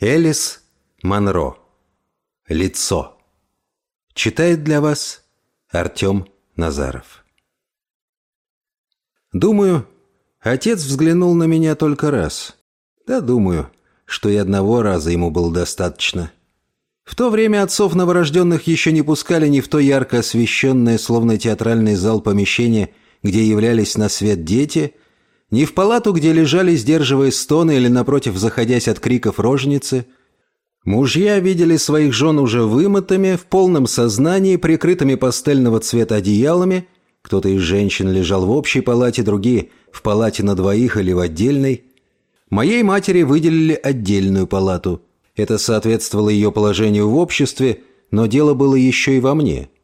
Элис Монро. Лицо. Читает для вас Артем Назаров. Думаю, отец взглянул на меня только раз. Да, думаю, что и одного раза ему было достаточно. В то время отцов новорожденных еще не пускали ни в то ярко освещенное, словно театральный зал помещение, где являлись на свет дети – ни в палату, где лежали, сдерживая стоны или, напротив, заходясь от криков роженицы. Мужья видели своих жен уже вымытыми, в полном сознании, прикрытыми пастельного цвета одеялами. Кто-то из женщин лежал в общей палате, другие – в палате на двоих или в отдельной. Моей матери выделили отдельную палату. Это соответствовало ее положению в обществе, но дело было еще и во мне –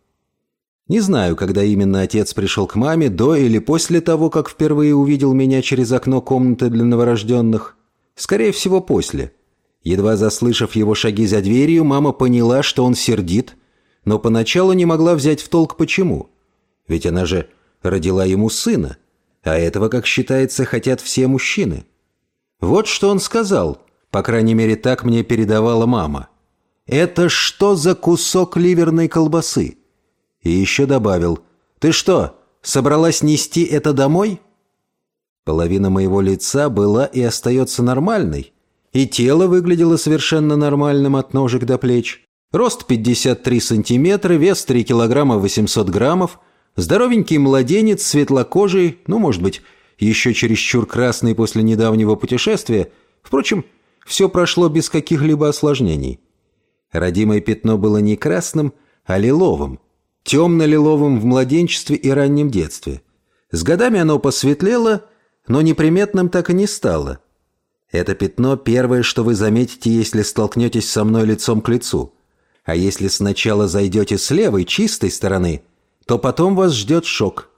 не знаю, когда именно отец пришел к маме, до или после того, как впервые увидел меня через окно комнаты для новорожденных. Скорее всего, после. Едва заслышав его шаги за дверью, мама поняла, что он сердит, но поначалу не могла взять в толк почему. Ведь она же родила ему сына, а этого, как считается, хотят все мужчины. Вот что он сказал, по крайней мере, так мне передавала мама. «Это что за кусок ливерной колбасы?» И еще добавил «Ты что, собралась нести это домой?» Половина моего лица была и остается нормальной, и тело выглядело совершенно нормальным от ножек до плеч. Рост 53 сантиметра, вес 3 килограмма 800 граммов, здоровенький младенец, светлокожий, ну, может быть, еще чересчур красный после недавнего путешествия. Впрочем, все прошло без каких-либо осложнений. Родимое пятно было не красным, а лиловым темно-лиловым в младенчестве и раннем детстве. С годами оно посветлело, но неприметным так и не стало. Это пятно первое, что вы заметите, если столкнетесь со мной лицом к лицу. А если сначала зайдете с левой, чистой стороны, то потом вас ждет шок.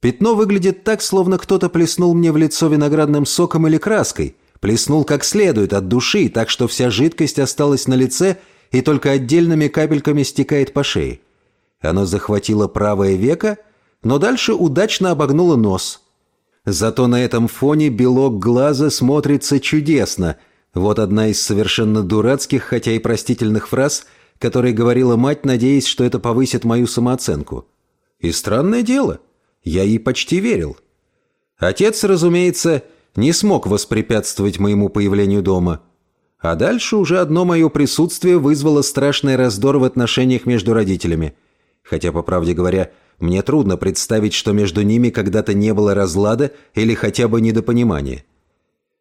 Пятно выглядит так, словно кто-то плеснул мне в лицо виноградным соком или краской, плеснул как следует от души, так что вся жидкость осталась на лице и только отдельными капельками стекает по шее. Оно захватило правое веко, но дальше удачно обогнуло нос. Зато на этом фоне белок глаза смотрится чудесно. Вот одна из совершенно дурацких, хотя и простительных фраз, которые говорила мать, надеясь, что это повысит мою самооценку. И странное дело, я ей почти верил. Отец, разумеется, не смог воспрепятствовать моему появлению дома. А дальше уже одно мое присутствие вызвало страшный раздор в отношениях между родителями – Хотя, по правде говоря, мне трудно представить, что между ними когда-то не было разлада или хотя бы недопонимания.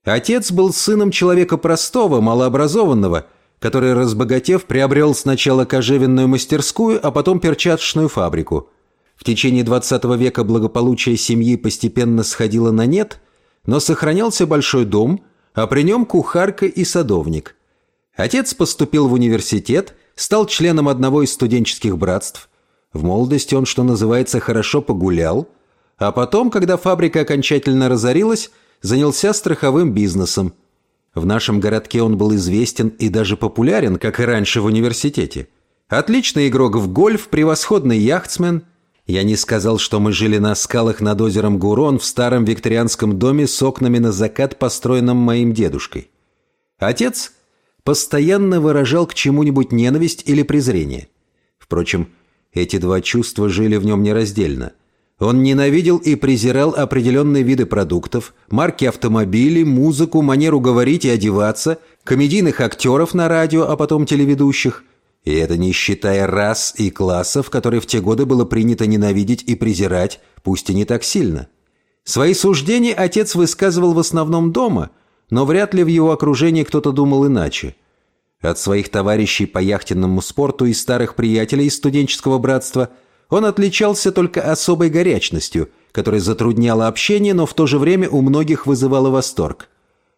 Отец был сыном человека простого, малообразованного, который, разбогатев, приобрел сначала кожевенную мастерскую, а потом перчаточную фабрику. В течение 20 века благополучие семьи постепенно сходило на нет, но сохранялся большой дом, а при нем кухарка и садовник. Отец поступил в университет, стал членом одного из студенческих братств – в молодости он, что называется, хорошо погулял, а потом, когда фабрика окончательно разорилась, занялся страховым бизнесом. В нашем городке он был известен и даже популярен, как и раньше в университете. Отличный игрок в гольф, превосходный яхтсмен. Я не сказал, что мы жили на скалах над озером Гурон в старом викторианском доме с окнами на закат, построенном моим дедушкой. Отец постоянно выражал к чему-нибудь ненависть или презрение. Впрочем, эти два чувства жили в нем нераздельно. Он ненавидел и презирал определенные виды продуктов, марки автомобилей, музыку, манеру говорить и одеваться, комедийных актеров на радио, а потом телеведущих. И это не считая рас и классов, которые в те годы было принято ненавидеть и презирать, пусть и не так сильно. Свои суждения отец высказывал в основном дома, но вряд ли в его окружении кто-то думал иначе – от своих товарищей по яхтенному спорту и старых приятелей из студенческого братства он отличался только особой горячностью, которая затрудняла общение, но в то же время у многих вызывала восторг.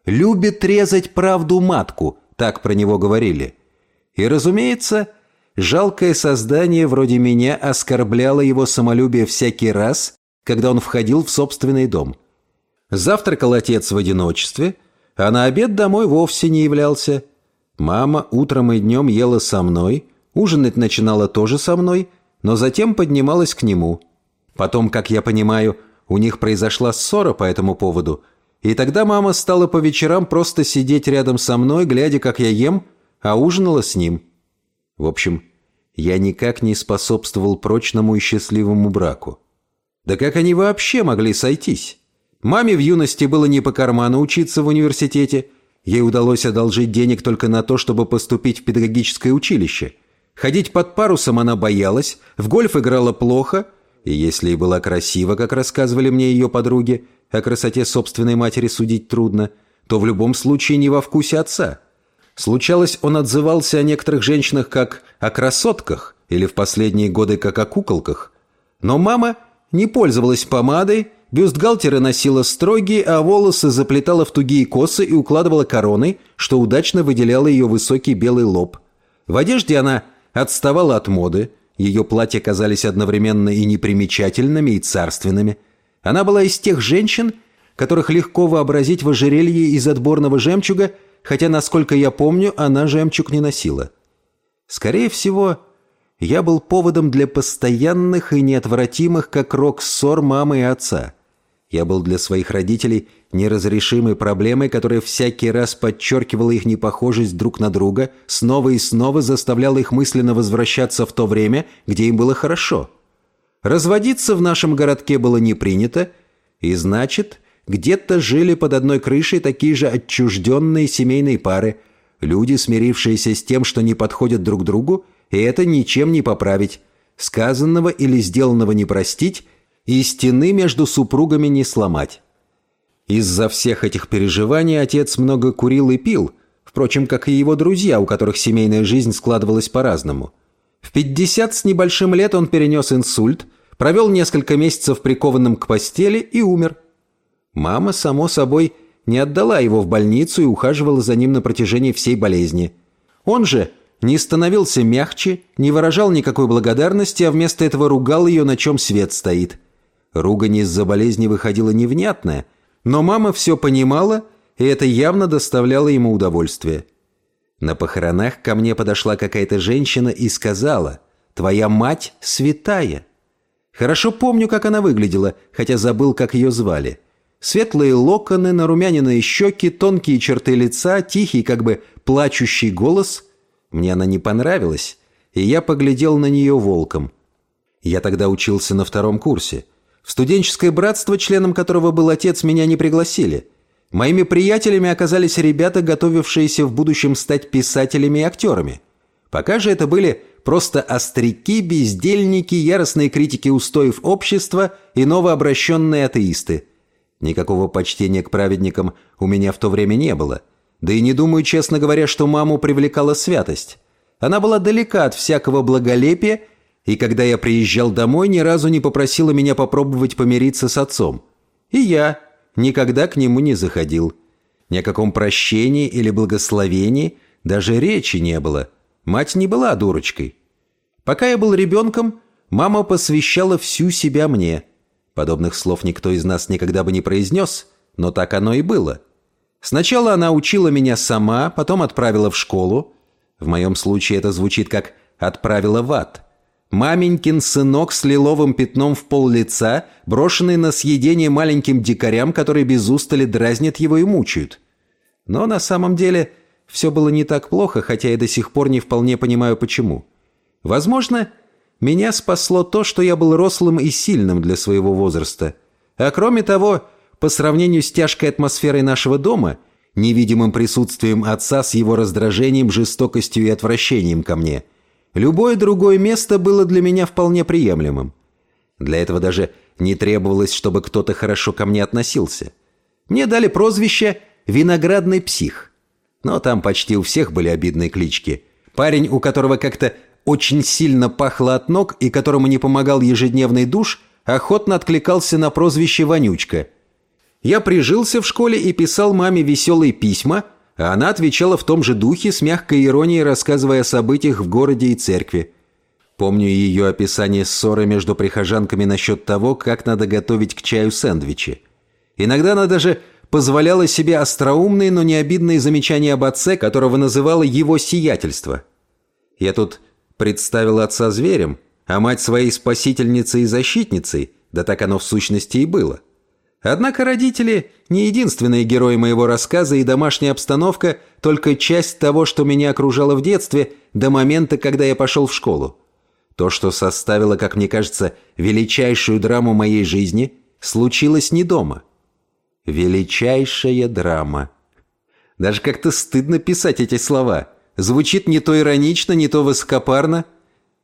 «Любит резать правду матку», так про него говорили. И, разумеется, жалкое создание вроде меня оскорбляло его самолюбие всякий раз, когда он входил в собственный дом. Завтракал отец в одиночестве, а на обед домой вовсе не являлся – Мама утром и днем ела со мной, ужинать начинала тоже со мной, но затем поднималась к нему. Потом, как я понимаю, у них произошла ссора по этому поводу, и тогда мама стала по вечерам просто сидеть рядом со мной, глядя, как я ем, а ужинала с ним. В общем, я никак не способствовал прочному и счастливому браку. Да как они вообще могли сойтись? Маме в юности было не по карману учиться в университете. Ей удалось одолжить денег только на то, чтобы поступить в педагогическое училище. Ходить под парусом она боялась, в гольф играла плохо, и если и была красива, как рассказывали мне ее подруги, о красоте собственной матери судить трудно, то в любом случае не во вкусе отца. Случалось, он отзывался о некоторых женщинах как о красотках или в последние годы как о куколках. Но мама не пользовалась помадой, бюстгальтеры носила строгие, а волосы заплетала в тугие косы и укладывала короной, что удачно выделяло ее высокий белый лоб. В одежде она отставала от моды, ее платья казались одновременно и непримечательными, и царственными – она была из тех женщин, которых легко вообразить в ожерелье из отборного жемчуга, хотя, насколько я помню, она жемчуг не носила. Скорее всего, я был поводом для постоянных и неотвратимых, как рок, ссор мамы и отца. Я был для своих родителей неразрешимой проблемой, которая всякий раз подчеркивала их непохожесть друг на друга, снова и снова заставляла их мысленно возвращаться в то время, где им было хорошо – Разводиться в нашем городке было не принято, и значит, где-то жили под одной крышей такие же отчужденные семейные пары, люди, смирившиеся с тем, что не подходят друг другу, и это ничем не поправить, сказанного или сделанного не простить, и стены между супругами не сломать. Из-за всех этих переживаний отец много курил и пил, впрочем, как и его друзья, у которых семейная жизнь складывалась по-разному – в 50 с небольшим лет он перенес инсульт, провел несколько месяцев прикованным к постели и умер. Мама, само собой, не отдала его в больницу и ухаживала за ним на протяжении всей болезни. Он же не становился мягче, не выражал никакой благодарности, а вместо этого ругал ее, на чем свет стоит. Ругань из-за болезни выходила невнятная, но мама все понимала, и это явно доставляло ему удовольствие. На похоронах ко мне подошла какая-то женщина и сказала «Твоя мать святая». Хорошо помню, как она выглядела, хотя забыл, как ее звали. Светлые локоны, нарумяненные щеки, тонкие черты лица, тихий, как бы плачущий голос. Мне она не понравилась, и я поглядел на нее волком. Я тогда учился на втором курсе. В студенческое братство, членом которого был отец, меня не пригласили – Моими приятелями оказались ребята, готовившиеся в будущем стать писателями и актерами. Пока же это были просто остряки, бездельники, яростные критики устоев общества и новообращенные атеисты. Никакого почтения к праведникам у меня в то время не было. Да и не думаю, честно говоря, что маму привлекала святость. Она была далека от всякого благолепия, и когда я приезжал домой, ни разу не попросила меня попробовать помириться с отцом. И я, никогда к нему не заходил. Ни о каком прощении или благословении даже речи не было. Мать не была дурочкой. Пока я был ребенком, мама посвящала всю себя мне. Подобных слов никто из нас никогда бы не произнес, но так оно и было. Сначала она учила меня сама, потом отправила в школу. В моем случае это звучит как «отправила в ад». Маменькин сынок с лиловым пятном в пол лица, брошенный на съедение маленьким дикарям, которые без устали дразнят его и мучают. Но на самом деле все было не так плохо, хотя я до сих пор не вполне понимаю почему. Возможно, меня спасло то, что я был рослым и сильным для своего возраста. А кроме того, по сравнению с тяжкой атмосферой нашего дома, невидимым присутствием отца с его раздражением, жестокостью и отвращением ко мне – Любое другое место было для меня вполне приемлемым. Для этого даже не требовалось, чтобы кто-то хорошо ко мне относился. Мне дали прозвище «виноградный псих». Но там почти у всех были обидные клички. Парень, у которого как-то очень сильно пахло от ног и которому не помогал ежедневный душ, охотно откликался на прозвище «вонючка». Я прижился в школе и писал маме веселые письма – а она отвечала в том же духе, с мягкой иронией рассказывая о событиях в городе и церкви. Помню ее описание ссоры между прихожанками насчет того, как надо готовить к чаю сэндвичи. Иногда она даже позволяла себе остроумные, но не обидные замечания об отце, которого называла его сиятельство. Я тут представил отца зверем, а мать своей спасительницей и защитницей, да так оно в сущности и было. Однако родители – не единственные герои моего рассказа, и домашняя обстановка – только часть того, что меня окружало в детстве, до момента, когда я пошел в школу. То, что составило, как мне кажется, величайшую драму моей жизни, случилось не дома. Величайшая драма. Даже как-то стыдно писать эти слова. Звучит не то иронично, не то высокопарно.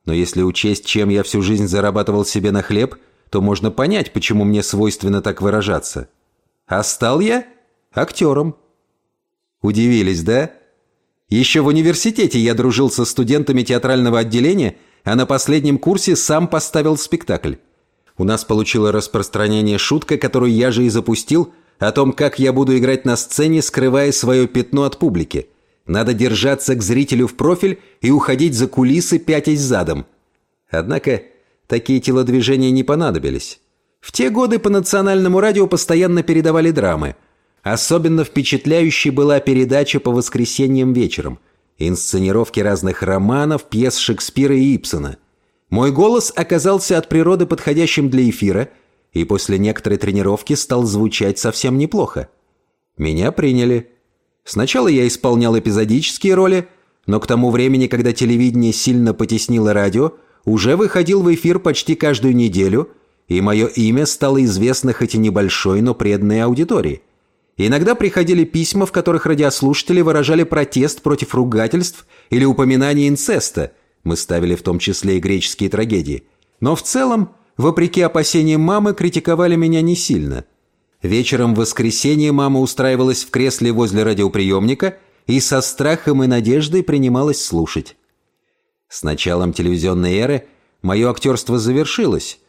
Но если учесть, чем я всю жизнь зарабатывал себе на хлеб, то можно понять, почему мне свойственно так выражаться. А стал я актером. Удивились, да? Еще в университете я дружил со студентами театрального отделения – а на последнем курсе сам поставил спектакль. У нас получила распространение шутка, которую я же и запустил, о том, как я буду играть на сцене, скрывая свое пятно от публики. Надо держаться к зрителю в профиль и уходить за кулисы, пятясь задом. Однако такие телодвижения не понадобились. В те годы по национальному радио постоянно передавали драмы. Особенно впечатляющей была передача по воскресеньям вечером – инсценировки разных романов, пьес Шекспира и Ипсона. Мой голос оказался от природы подходящим для эфира, и после некоторой тренировки стал звучать совсем неплохо. Меня приняли. Сначала я исполнял эпизодические роли, но к тому времени, когда телевидение сильно потеснило радио, уже выходил в эфир почти каждую неделю, и мое имя стало известно хоть и небольшой, но преданной аудитории – Иногда приходили письма, в которых радиослушатели выражали протест против ругательств или упоминания инцеста. Мы ставили в том числе и греческие трагедии. Но в целом, вопреки опасениям мамы, критиковали меня не сильно. Вечером в воскресенье мама устраивалась в кресле возле радиоприемника и со страхом и надеждой принималась слушать. С началом телевизионной эры мое актерство завершилось,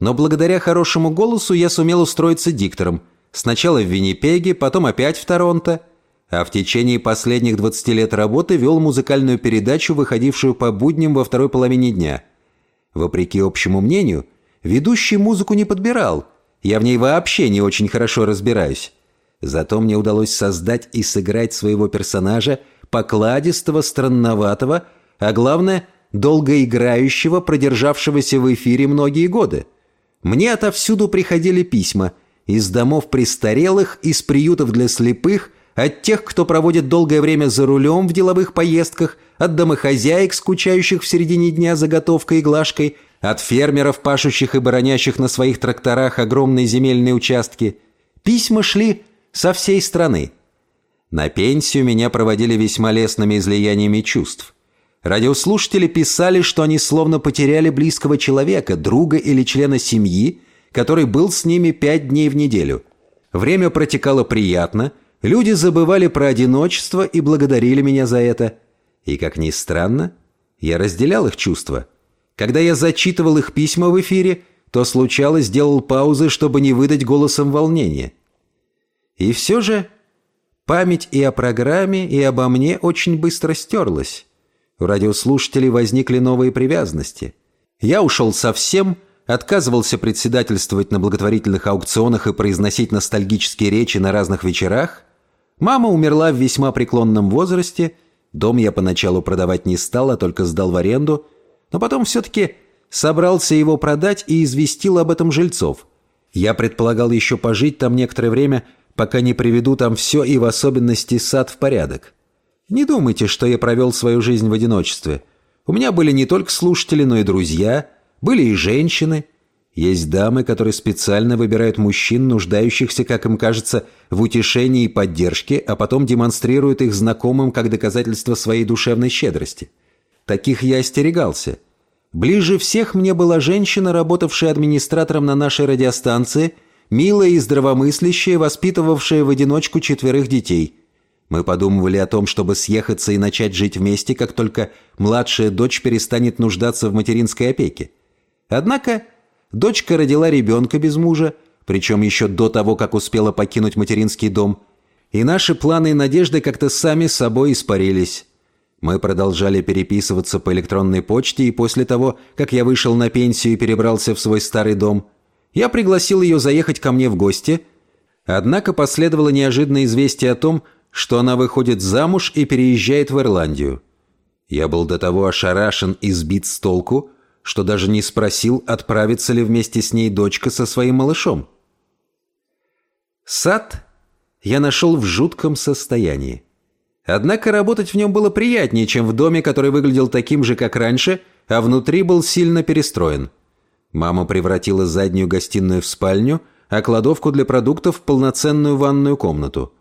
но благодаря хорошему голосу я сумел устроиться диктором – Сначала в Виннипеге, потом опять в Торонто, а в течение последних 20 лет работы вел музыкальную передачу, выходившую по будням во второй половине дня. Вопреки общему мнению, ведущий музыку не подбирал. Я в ней вообще не очень хорошо разбираюсь. Зато мне удалось создать и сыграть своего персонажа, покладистого, странноватого, а главное, долгоиграющего, продержавшегося в эфире многие годы. Мне отовсюду приходили письма – из домов престарелых, из приютов для слепых, от тех, кто проводит долгое время за рулем в деловых поездках, от домохозяек, скучающих в середине дня заготовкой и глажкой, от фермеров, пашущих и боронящих на своих тракторах огромные земельные участки. Письма шли со всей страны. На пенсию меня проводили весьма лестными излияниями чувств. Радиослушатели писали, что они словно потеряли близкого человека, друга или члена семьи, который был с ними пять дней в неделю. Время протекало приятно, люди забывали про одиночество и благодарили меня за это. И, как ни странно, я разделял их чувства. Когда я зачитывал их письма в эфире, то случалось делал паузы, чтобы не выдать голосом волнения. И все же память и о программе, и обо мне очень быстро стерлась. У радиослушателей возникли новые привязанности. Я ушел совсем, отказывался председательствовать на благотворительных аукционах и произносить ностальгические речи на разных вечерах. Мама умерла в весьма преклонном возрасте, дом я поначалу продавать не стал, а только сдал в аренду, но потом все-таки собрался его продать и известил об этом жильцов. Я предполагал еще пожить там некоторое время, пока не приведу там все и в особенности сад в порядок. Не думайте, что я провел свою жизнь в одиночестве. У меня были не только слушатели, но и друзья – были и женщины. Есть дамы, которые специально выбирают мужчин, нуждающихся, как им кажется, в утешении и поддержке, а потом демонстрируют их знакомым как доказательство своей душевной щедрости. Таких я остерегался. Ближе всех мне была женщина, работавшая администратором на нашей радиостанции, милая и здравомыслящая, воспитывавшая в одиночку четверых детей. Мы подумывали о том, чтобы съехаться и начать жить вместе, как только младшая дочь перестанет нуждаться в материнской опеке. Однако дочка родила ребенка без мужа, причем еще до того, как успела покинуть материнский дом, и наши планы и надежды как-то сами собой испарились. Мы продолжали переписываться по электронной почте, и после того, как я вышел на пенсию и перебрался в свой старый дом, я пригласил ее заехать ко мне в гости. Однако последовало неожиданное известие о том, что она выходит замуж и переезжает в Ирландию. Я был до того ошарашен и сбит с толку, что даже не спросил, отправится ли вместе с ней дочка со своим малышом. Сад я нашел в жутком состоянии. Однако работать в нем было приятнее, чем в доме, который выглядел таким же, как раньше, а внутри был сильно перестроен. Мама превратила заднюю гостиную в спальню, а кладовку для продуктов в полноценную ванную комнату.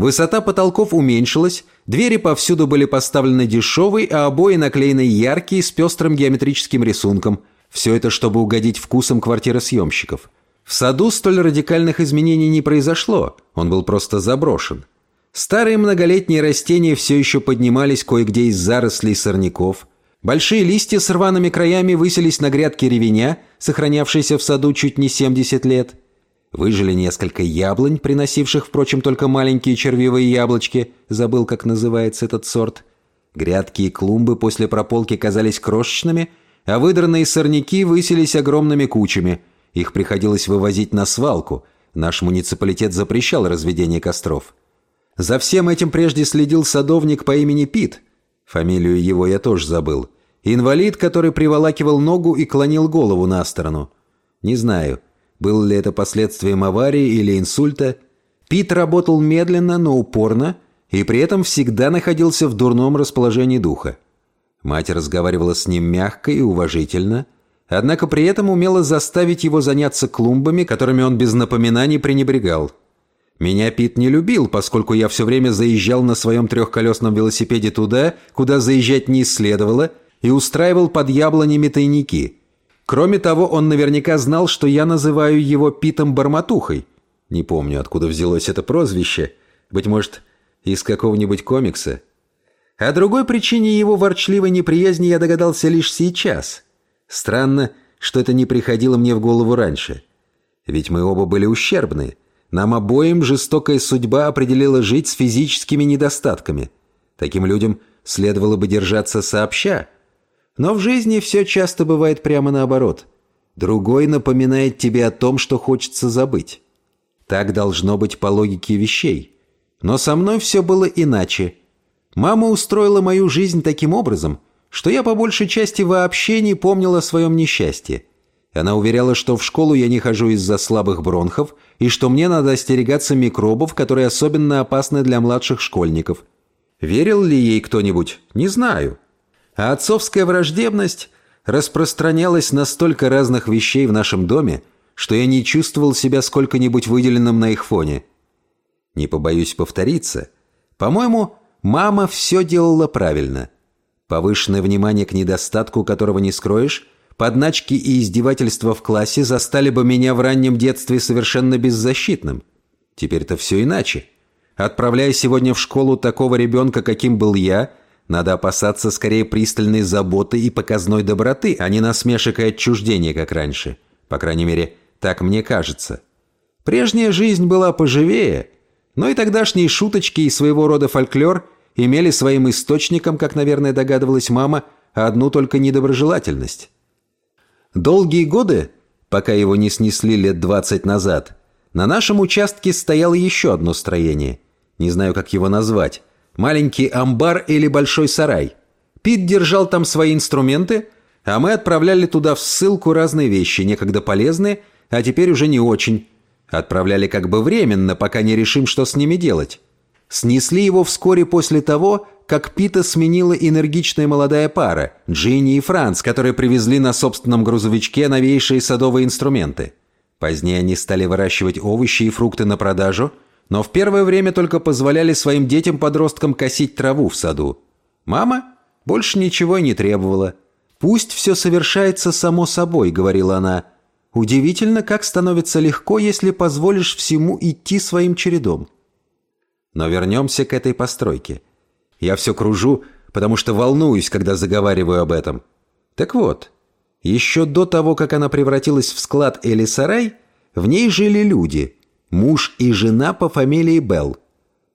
Высота потолков уменьшилась, двери повсюду были поставлены дешевой, а обои наклеены яркие с пестрым геометрическим рисунком. Все это, чтобы угодить вкусам квартиросъемщиков. В саду столь радикальных изменений не произошло, он был просто заброшен. Старые многолетние растения все еще поднимались кое-где из зарослей сорняков. Большие листья с рваными краями высились на грядке ревеня, сохранявшейся в саду чуть не 70 лет. Выжили несколько яблонь, приносивших, впрочем, только маленькие червивые яблочки, забыл, как называется этот сорт. Грядки и клумбы после прополки казались крошечными, а выдранные сорняки высились огромными кучами. Их приходилось вывозить на свалку. Наш муниципалитет запрещал разведение костров. За всем этим прежде следил садовник по имени Пит. Фамилию его я тоже забыл. Инвалид, который приволакивал ногу и клонил голову на сторону. Не знаю, был ли это последствием аварии или инсульта. Пит работал медленно, но упорно, и при этом всегда находился в дурном расположении духа. Мать разговаривала с ним мягко и уважительно, однако при этом умела заставить его заняться клумбами, которыми он без напоминаний пренебрегал. Меня Пит не любил, поскольку я все время заезжал на своем трехколесном велосипеде туда, куда заезжать не следовало, и устраивал под яблонями тайники. Кроме того, он наверняка знал, что я называю его Питом Барматухой. Не помню, откуда взялось это прозвище. Быть может, из какого-нибудь комикса. О другой причине его ворчливой неприязни я догадался лишь сейчас. Странно, что это не приходило мне в голову раньше. Ведь мы оба были ущербны. Нам обоим жестокая судьба определила жить с физическими недостатками. Таким людям следовало бы держаться сообща. Но в жизни все часто бывает прямо наоборот. Другой напоминает тебе о том, что хочется забыть. Так должно быть по логике вещей. Но со мной все было иначе. Мама устроила мою жизнь таким образом, что я по большей части вообще не помнил о своем несчастье. Она уверяла, что в школу я не хожу из-за слабых бронхов и что мне надо остерегаться микробов, которые особенно опасны для младших школьников. Верил ли ей кто-нибудь? Не знаю. А отцовская враждебность распространялась на столько разных вещей в нашем доме, что я не чувствовал себя сколько-нибудь выделенным на их фоне. Не побоюсь повториться. По-моему, мама все делала правильно. Повышенное внимание к недостатку, которого не скроешь – Подначки и издевательства в классе застали бы меня в раннем детстве совершенно беззащитным. Теперь-то все иначе. Отправляя сегодня в школу такого ребенка, каким был я, надо опасаться скорее пристальной заботы и показной доброты, а не насмешек и отчуждения, как раньше. По крайней мере, так мне кажется. Прежняя жизнь была поживее, но и тогдашние шуточки и своего рода фольклор имели своим источником, как, наверное, догадывалась мама, одну только недоброжелательность. Долгие годы, пока его не снесли лет двадцать назад, на нашем участке стояло еще одно строение. Не знаю, как его назвать. Маленький амбар или большой сарай. Пит держал там свои инструменты, а мы отправляли туда в ссылку разные вещи, некогда полезные, а теперь уже не очень. Отправляли как бы временно, пока не решим, что с ними делать. Снесли его вскоре после того, как Пита сменила энергичная молодая пара, Джинни и Франц, которые привезли на собственном грузовичке новейшие садовые инструменты. Позднее они стали выращивать овощи и фрукты на продажу, но в первое время только позволяли своим детям-подросткам косить траву в саду. Мама больше ничего и не требовала. «Пусть все совершается само собой», — говорила она. «Удивительно, как становится легко, если позволишь всему идти своим чередом». Но вернемся к этой постройке — я все кружу, потому что волнуюсь, когда заговариваю об этом. Так вот, еще до того, как она превратилась в склад или сарай, в ней жили люди, муж и жена по фамилии Белл.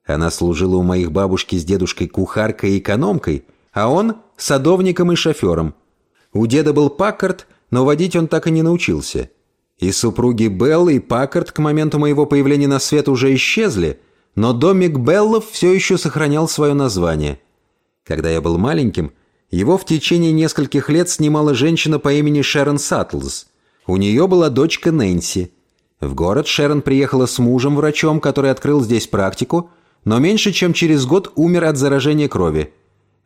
Она служила у моих бабушки с дедушкой кухаркой и экономкой, а он – садовником и шофером. У деда был Паккарт, но водить он так и не научился. И супруги Белл и Паккарт к моменту моего появления на свет уже исчезли, но домик Беллов все еще сохранял свое название. Когда я был маленьким, его в течение нескольких лет снимала женщина по имени Шерон Саттлз. У нее была дочка Нэнси. В город Шерон приехала с мужем-врачом, который открыл здесь практику, но меньше чем через год умер от заражения крови.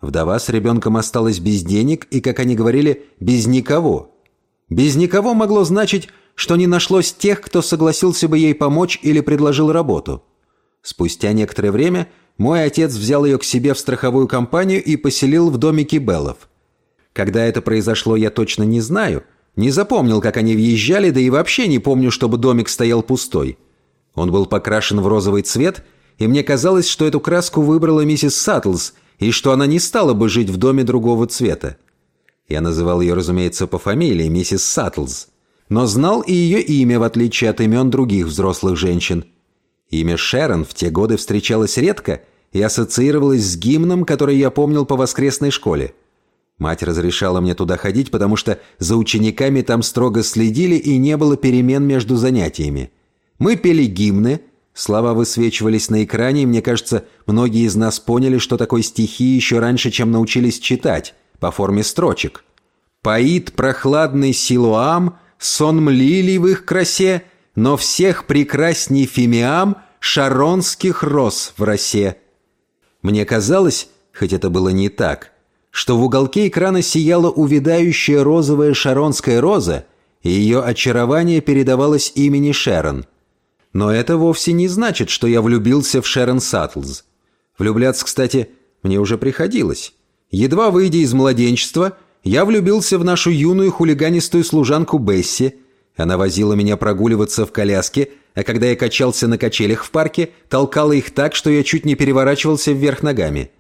Вдова с ребенком осталась без денег и, как они говорили, без никого. Без никого могло значить, что не нашлось тех, кто согласился бы ей помочь или предложил работу. Спустя некоторое время мой отец взял ее к себе в страховую компанию и поселил в домике Беллов. Когда это произошло, я точно не знаю. Не запомнил, как они въезжали, да и вообще не помню, чтобы домик стоял пустой. Он был покрашен в розовый цвет, и мне казалось, что эту краску выбрала миссис Саттлз, и что она не стала бы жить в доме другого цвета. Я называл ее, разумеется, по фамилии, миссис Саттлз. Но знал и ее имя, в отличие от имен других взрослых женщин. Имя Шерон в те годы встречалось редко и ассоциировалось с гимном, который я помнил по воскресной школе. Мать разрешала мне туда ходить, потому что за учениками там строго следили и не было перемен между занятиями. Мы пели гимны, слова высвечивались на экране, и мне кажется, многие из нас поняли, что такое стихи еще раньше, чем научились читать, по форме строчек. «Поит прохладный силуам, сон лилий в их красе, но всех прекрасней фимиам шаронских роз в росе». Мне казалось, хоть это было не так, что в уголке экрана сияла увядающая розовая шаронская роза, и ее очарование передавалось имени Шерон. Но это вовсе не значит, что я влюбился в Шерон Саттлз. Влюбляться, кстати, мне уже приходилось. Едва выйдя из младенчества, я влюбился в нашу юную хулиганистую служанку Бесси. Она возила меня прогуливаться в коляске, а когда я качался на качелях в парке, толкала их так, что я чуть не переворачивался вверх ногами.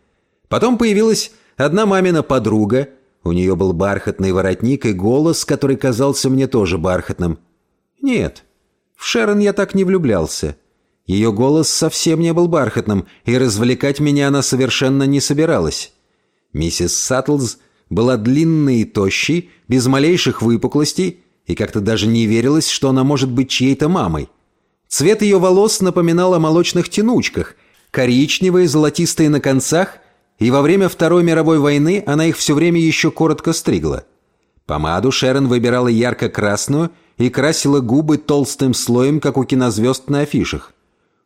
Потом появилась одна мамина подруга. У нее был бархатный воротник и голос, который казался мне тоже бархатным. Нет, в Шерон я так не влюблялся. Ее голос совсем не был бархатным, и развлекать меня она совершенно не собиралась. Миссис Саттлз была длинной и тощей, без малейших выпуклостей, и как-то даже не верилось, что она может быть чьей-то мамой. Цвет ее волос напоминал о молочных тянучках, коричневые, золотистые на концах, и во время Второй мировой войны она их все время еще коротко стригла. Помаду Шерон выбирала ярко-красную и красила губы толстым слоем, как у кинозвезд на афишах.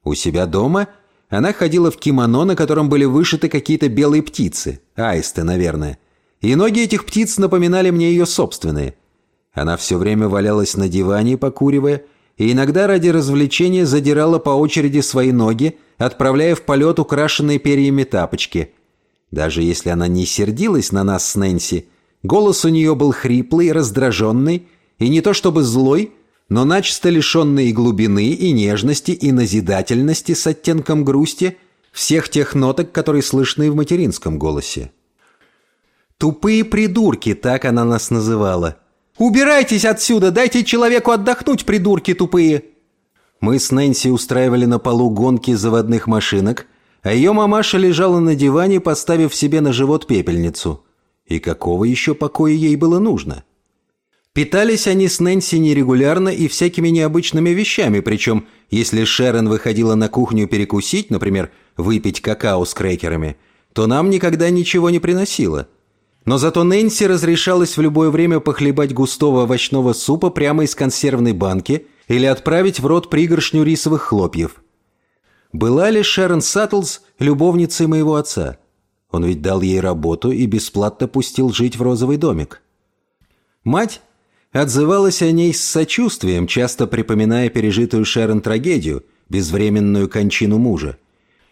У себя дома она ходила в кимоно, на котором были вышиты какие-то белые птицы, аисты, наверное. И ноги этих птиц напоминали мне ее собственные. Она все время валялась на диване, покуривая, и иногда ради развлечения задирала по очереди свои ноги, отправляя в полет украшенные перьями тапочки. Даже если она не сердилась на нас с Нэнси, голос у нее был хриплый, раздраженный, и не то чтобы злой, но начисто лишенный и глубины, и нежности, и назидательности с оттенком грусти, всех тех ноток, которые слышны в материнском голосе. «Тупые придурки», так она нас называла – «Убирайтесь отсюда! Дайте человеку отдохнуть, придурки тупые!» Мы с Нэнси устраивали на полу гонки заводных машинок, а ее мамаша лежала на диване, поставив себе на живот пепельницу. И какого еще покоя ей было нужно? Питались они с Нэнси нерегулярно и всякими необычными вещами, причем если Шерон выходила на кухню перекусить, например, выпить какао с крекерами, то нам никогда ничего не приносила – но зато Нэнси разрешалось в любое время похлебать густого овощного супа прямо из консервной банки или отправить в рот пригоршню рисовых хлопьев. Была ли Шерон Саттлз любовницей моего отца? Он ведь дал ей работу и бесплатно пустил жить в розовый домик. Мать отзывалась о ней с сочувствием, часто припоминая пережитую Шерон трагедию, безвременную кончину мужа.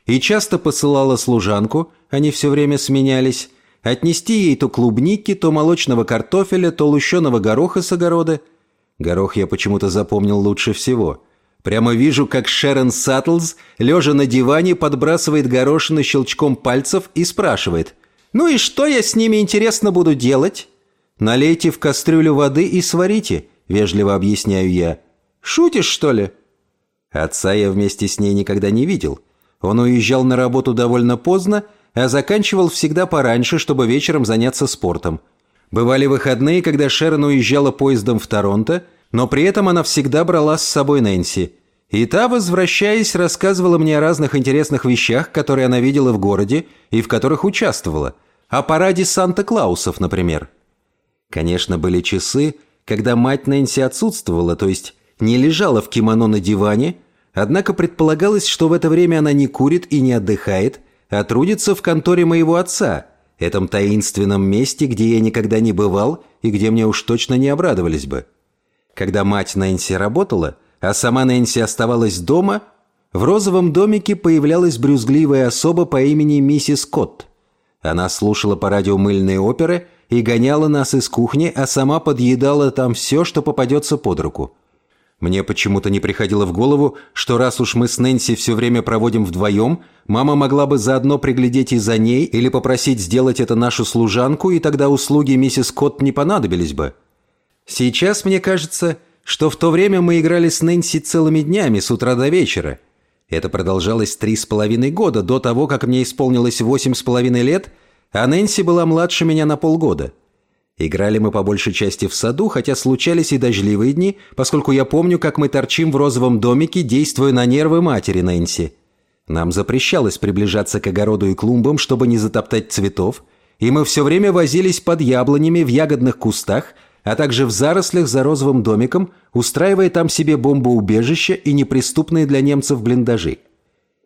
И часто посылала служанку, они все время сменялись, Отнести ей то клубники, то молочного картофеля, то лущеного гороха с огорода. Горох я почему-то запомнил лучше всего. Прямо вижу, как Шерон Саттлз, лежа на диване, подбрасывает горошины щелчком пальцев и спрашивает. «Ну и что я с ними, интересно, буду делать?» «Налейте в кастрюлю воды и сварите», — вежливо объясняю я. «Шутишь, что ли?» Отца я вместе с ней никогда не видел. Он уезжал на работу довольно поздно, а заканчивал всегда пораньше, чтобы вечером заняться спортом. Бывали выходные, когда Шерон уезжала поездом в Торонто, но при этом она всегда брала с собой Нэнси. И та, возвращаясь, рассказывала мне о разных интересных вещах, которые она видела в городе и в которых участвовала. О параде Санта-Клаусов, например. Конечно, были часы, когда мать Нэнси отсутствовала, то есть не лежала в кимоно на диване, однако предполагалось, что в это время она не курит и не отдыхает, а трудится в конторе моего отца, этом таинственном месте, где я никогда не бывал и где мне уж точно не обрадовались бы. Когда мать Нэнси работала, а сама Нэнси оставалась дома, в розовом домике появлялась брюзгливая особа по имени миссис Котт. Она слушала по радио мыльные оперы и гоняла нас из кухни, а сама подъедала там все, что попадется под руку. Мне почему-то не приходило в голову, что раз уж мы с Нэнси все время проводим вдвоем, мама могла бы заодно приглядеть и за ней или попросить сделать это нашу служанку, и тогда услуги миссис Котт не понадобились бы. Сейчас мне кажется, что в то время мы играли с Нэнси целыми днями, с утра до вечера – это продолжалось три с половиной года, до того, как мне исполнилось восемь с половиной лет, а Нэнси была младше меня на полгода. Играли мы по большей части в саду, хотя случались и дождливые дни, поскольку я помню, как мы торчим в розовом домике, действуя на нервы матери Нэнси. Нам запрещалось приближаться к огороду и клумбам, чтобы не затоптать цветов, и мы все время возились под яблонями в ягодных кустах, а также в зарослях за розовым домиком, устраивая там себе бомбоубежище и неприступные для немцев блиндажи.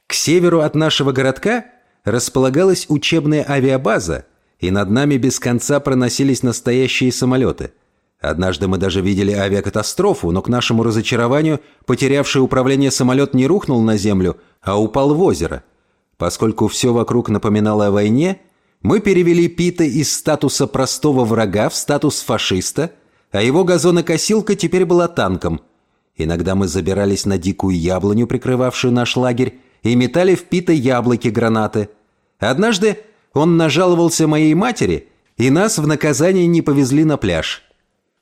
К северу от нашего городка располагалась учебная авиабаза, и над нами без конца проносились настоящие самолеты. Однажды мы даже видели авиакатастрофу, но к нашему разочарованию потерявший управление самолет не рухнул на землю, а упал в озеро. Поскольку все вокруг напоминало о войне, мы перевели Пита из статуса простого врага в статус фашиста, а его газонокосилка теперь была танком. Иногда мы забирались на дикую яблоню, прикрывавшую наш лагерь, и метали в Пита яблоки-гранаты. Однажды он нажаловался моей матери, и нас в наказание не повезли на пляж.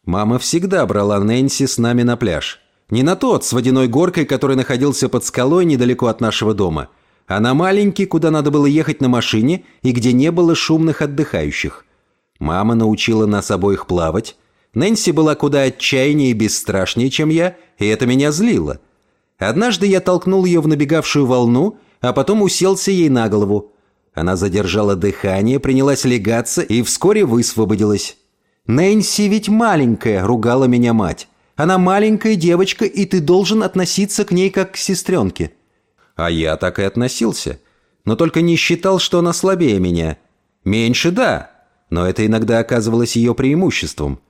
Мама всегда брала Нэнси с нами на пляж. Не на тот, с водяной горкой, который находился под скалой недалеко от нашего дома – а на маленький, куда надо было ехать на машине и где не было шумных отдыхающих. Мама научила нас обоих плавать. Нэнси была куда отчаяннее и бесстрашнее, чем я, и это меня злило. Однажды я толкнул ее в набегавшую волну, а потом уселся ей на голову. Она задержала дыхание, принялась легаться и вскоре высвободилась. «Нэнси ведь маленькая», — ругала меня мать. «Она маленькая девочка, и ты должен относиться к ней как к сестренке». А я так и относился. Но только не считал, что она слабее меня. Меньше, да, но это иногда оказывалось ее преимуществом.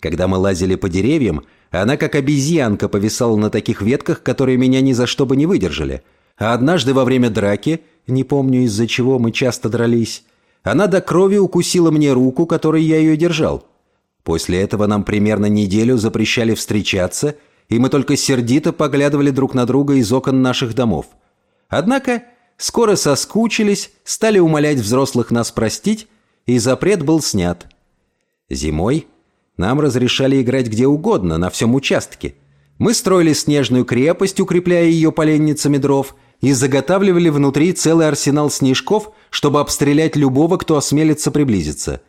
Когда мы лазили по деревьям, она как обезьянка повисала на таких ветках, которые меня ни за что бы не выдержали. А однажды во время драки, не помню из-за чего мы часто дрались, она до крови укусила мне руку, которой я ее держал. После этого нам примерно неделю запрещали встречаться, и мы только сердито поглядывали друг на друга из окон наших домов – Однако скоро соскучились, стали умолять взрослых нас простить, и запрет был снят. Зимой нам разрешали играть где угодно, на всем участке. Мы строили снежную крепость, укрепляя ее поленницами дров, и заготавливали внутри целый арсенал снежков, чтобы обстрелять любого, кто осмелится приблизиться.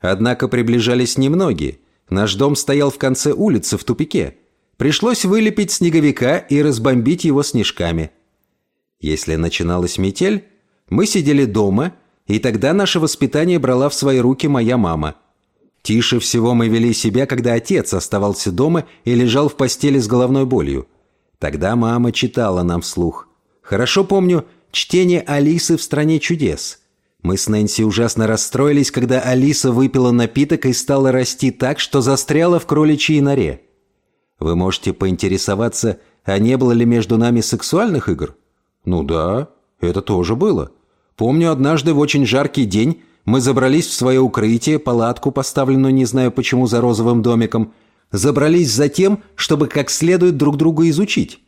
Однако приближались немногие. Наш дом стоял в конце улицы, в тупике. Пришлось вылепить снеговика и разбомбить его снежками – если начиналась метель, мы сидели дома, и тогда наше воспитание брала в свои руки моя мама. Тише всего мы вели себя, когда отец оставался дома и лежал в постели с головной болью. Тогда мама читала нам вслух. Хорошо помню чтение Алисы в «Стране чудес». Мы с Нэнси ужасно расстроились, когда Алиса выпила напиток и стала расти так, что застряла в кроличьей норе. Вы можете поинтересоваться, а не было ли между нами сексуальных игр? «Ну да, это тоже было. Помню, однажды в очень жаркий день мы забрались в свое укрытие, палатку, поставленную не знаю почему за розовым домиком. Забрались за тем, чтобы как следует друг друга изучить.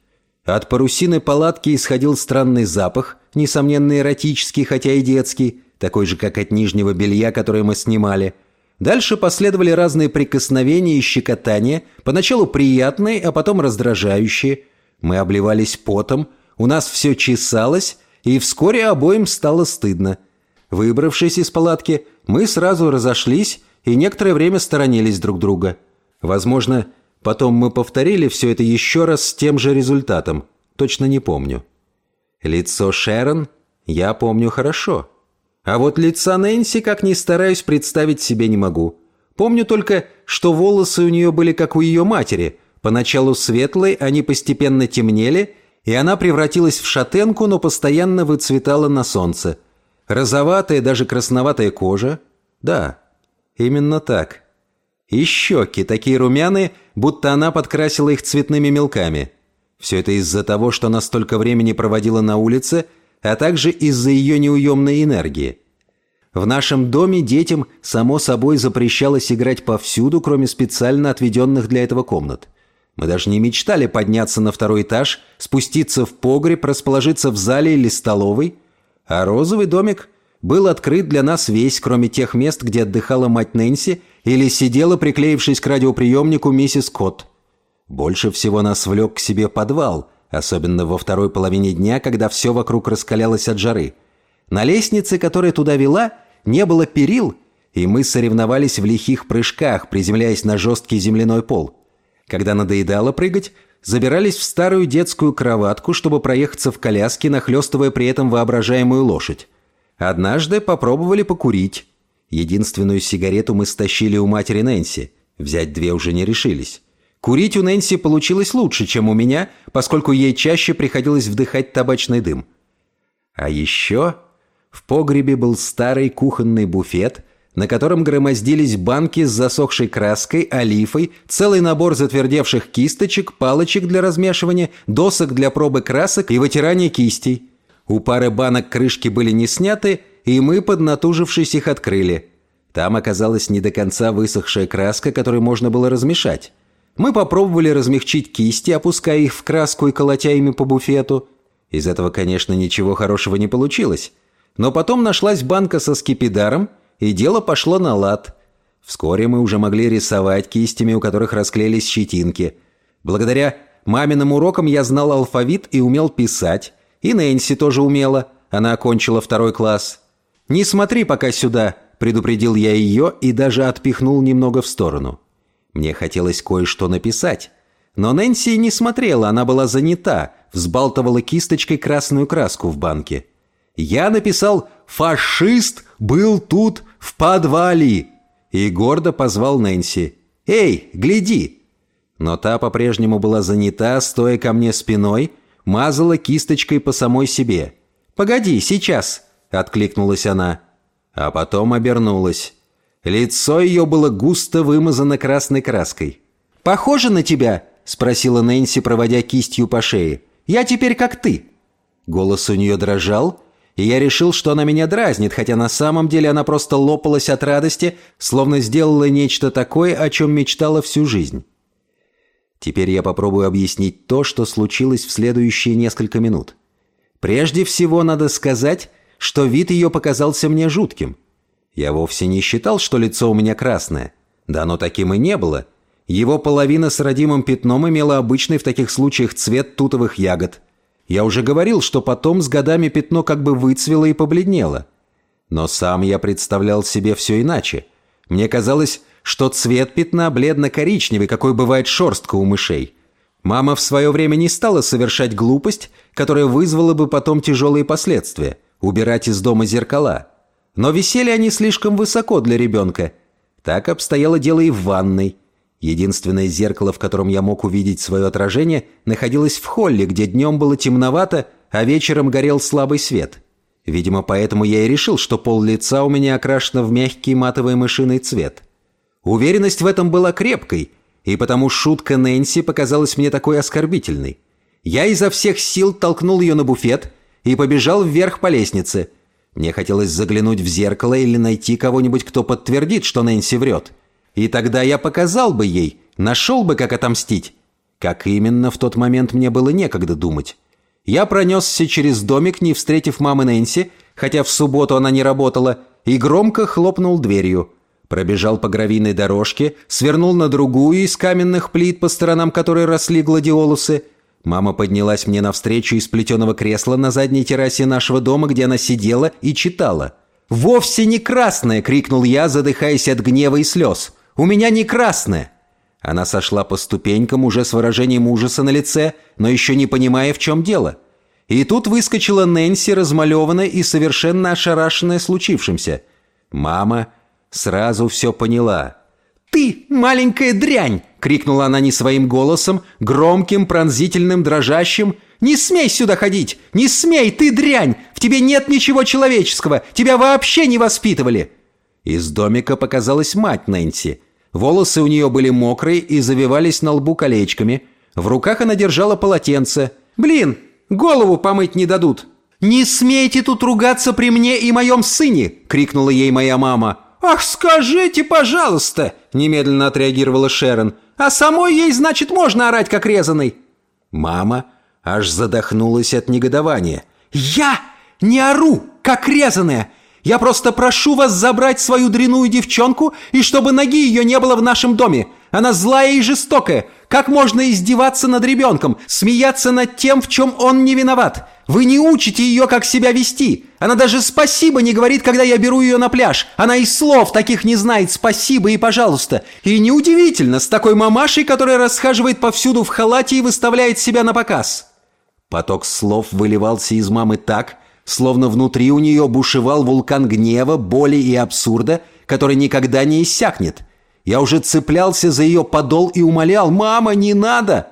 От парусины палатки исходил странный запах, несомненно эротический, хотя и детский, такой же, как от нижнего белья, которое мы снимали. Дальше последовали разные прикосновения и щекотания, поначалу приятные, а потом раздражающие. Мы обливались потом – у нас все чесалось, и вскоре обоим стало стыдно. Выбравшись из палатки, мы сразу разошлись и некоторое время сторонились друг друга. Возможно, потом мы повторили все это еще раз с тем же результатом. Точно не помню. Лицо Шерон я помню хорошо. А вот лица Нэнси, как ни стараюсь, представить себе не могу. Помню только, что волосы у нее были как у ее матери, Поначалу светлой, они постепенно темнели, и она превратилась в шатенку, но постоянно выцветала на солнце. Розоватая, даже красноватая кожа. Да, именно так. И щеки, такие румяные, будто она подкрасила их цветными мелками. Все это из-за того, что она столько времени проводила на улице, а также из-за ее неуемной энергии. В нашем доме детям, само собой, запрещалось играть повсюду, кроме специально отведенных для этого комнат. Мы даже не мечтали подняться на второй этаж, спуститься в погреб, расположиться в зале или столовой. А розовый домик был открыт для нас весь, кроме тех мест, где отдыхала мать Нэнси или сидела, приклеившись к радиоприемнику миссис Кот. Больше всего нас влек к себе подвал, особенно во второй половине дня, когда все вокруг раскалялось от жары. На лестнице, которая туда вела, не было перил, и мы соревновались в лихих прыжках, приземляясь на жесткий земляной пол. Когда надоедало прыгать, забирались в старую детскую кроватку, чтобы проехаться в коляске, нахлестывая при этом воображаемую лошадь. Однажды попробовали покурить. Единственную сигарету мы стащили у матери Нэнси. Взять две уже не решились. Курить у Нэнси получилось лучше, чем у меня, поскольку ей чаще приходилось вдыхать табачный дым. А еще в погребе был старый кухонный буфет, на котором громоздились банки с засохшей краской, олифой, целый набор затвердевших кисточек, палочек для размешивания, досок для пробы красок и вытирания кистей. У пары банок крышки были не сняты, и мы, поднатужившись, их открыли. Там оказалась не до конца высохшая краска, которую можно было размешать. Мы попробовали размягчить кисти, опуская их в краску и колотя ими по буфету. Из этого, конечно, ничего хорошего не получилось. Но потом нашлась банка со скипидаром, и дело пошло на лад. Вскоре мы уже могли рисовать кистями, у которых расклеились щетинки. Благодаря маминым урокам я знал алфавит и умел писать. И Нэнси тоже умела. Она окончила второй класс. «Не смотри пока сюда», – предупредил я ее и даже отпихнул немного в сторону. Мне хотелось кое-что написать. Но Нэнси не смотрела, она была занята, взбалтывала кисточкой красную краску в банке. Я написал «Фашист был тут в подвале» и гордо позвал Нэнси. «Эй, гляди!» Но та по-прежнему была занята, стоя ко мне спиной, мазала кисточкой по самой себе. «Погоди, сейчас!» – откликнулась она. А потом обернулась. Лицо ее было густо вымазано красной краской. «Похоже на тебя?» – спросила Нэнси, проводя кистью по шее. «Я теперь как ты». Голос у нее дрожал, и я решил, что она меня дразнит, хотя на самом деле она просто лопалась от радости, словно сделала нечто такое, о чем мечтала всю жизнь. Теперь я попробую объяснить то, что случилось в следующие несколько минут. Прежде всего надо сказать, что вид ее показался мне жутким. Я вовсе не считал, что лицо у меня красное. Да оно таким и не было. Его половина с родимым пятном имела обычный в таких случаях цвет тутовых ягод – я уже говорил, что потом с годами пятно как бы выцвело и побледнело. Но сам я представлял себе все иначе. Мне казалось, что цвет пятна бледно-коричневый, какой бывает шерстка у мышей. Мама в свое время не стала совершать глупость, которая вызвала бы потом тяжелые последствия – убирать из дома зеркала. Но висели они слишком высоко для ребенка. Так обстояло дело и в ванной. Единственное зеркало, в котором я мог увидеть свое отражение, находилось в холле, где днем было темновато, а вечером горел слабый свет. Видимо, поэтому я и решил, что пол лица у меня окрашено в мягкий матовый мышиный цвет. Уверенность в этом была крепкой, и потому шутка Нэнси показалась мне такой оскорбительной. Я изо всех сил толкнул ее на буфет и побежал вверх по лестнице. Мне хотелось заглянуть в зеркало или найти кого-нибудь, кто подтвердит, что Нэнси врет. И тогда я показал бы ей, нашел бы, как отомстить. Как именно, в тот момент мне было некогда думать. Я пронесся через домик, не встретив мамы Нэнси, хотя в субботу она не работала, и громко хлопнул дверью. Пробежал по гравийной дорожке, свернул на другую из каменных плит, по сторонам которой росли гладиолусы. Мама поднялась мне навстречу из плетеного кресла на задней террасе нашего дома, где она сидела и читала. «Вовсе не красная!» — крикнул я, задыхаясь от гнева и слез. У меня не красное!» Она сошла по ступенькам уже с выражением ужаса на лице, но еще не понимая, в чем дело. И тут выскочила Нэнси, размалеванная и совершенно ошарашенная случившимся. Мама сразу все поняла. «Ты, маленькая дрянь!» — крикнула она не своим голосом, громким, пронзительным, дрожащим. «Не смей сюда ходить! Не смей! Ты дрянь! В тебе нет ничего человеческого! Тебя вообще не воспитывали!» Из домика показалась мать Нэнси. Волосы у нее были мокрые и завивались на лбу колечками. В руках она держала полотенце. «Блин, голову помыть не дадут!» «Не смейте тут ругаться при мне и моем сыне!» — крикнула ей моя мама. «Ах, скажите, пожалуйста!» — немедленно отреагировала Шерон. «А самой ей, значит, можно орать, как резаный!» Мама аж задохнулась от негодования. «Я не ору, как резаная! Я просто прошу вас забрать свою дряную девчонку и чтобы ноги ее не было в нашем доме. Она злая и жестокая. Как можно издеваться над ребенком, смеяться над тем, в чем он не виноват? Вы не учите ее, как себя вести. Она даже спасибо не говорит, когда я беру ее на пляж. Она и слов таких не знает «спасибо» и «пожалуйста». И неудивительно, с такой мамашей, которая расхаживает повсюду в халате и выставляет себя на показ. Поток слов выливался из мамы так, словно внутри у нее бушевал вулкан гнева, боли и абсурда, который никогда не иссякнет. Я уже цеплялся за ее подол и умолял «Мама, не надо!»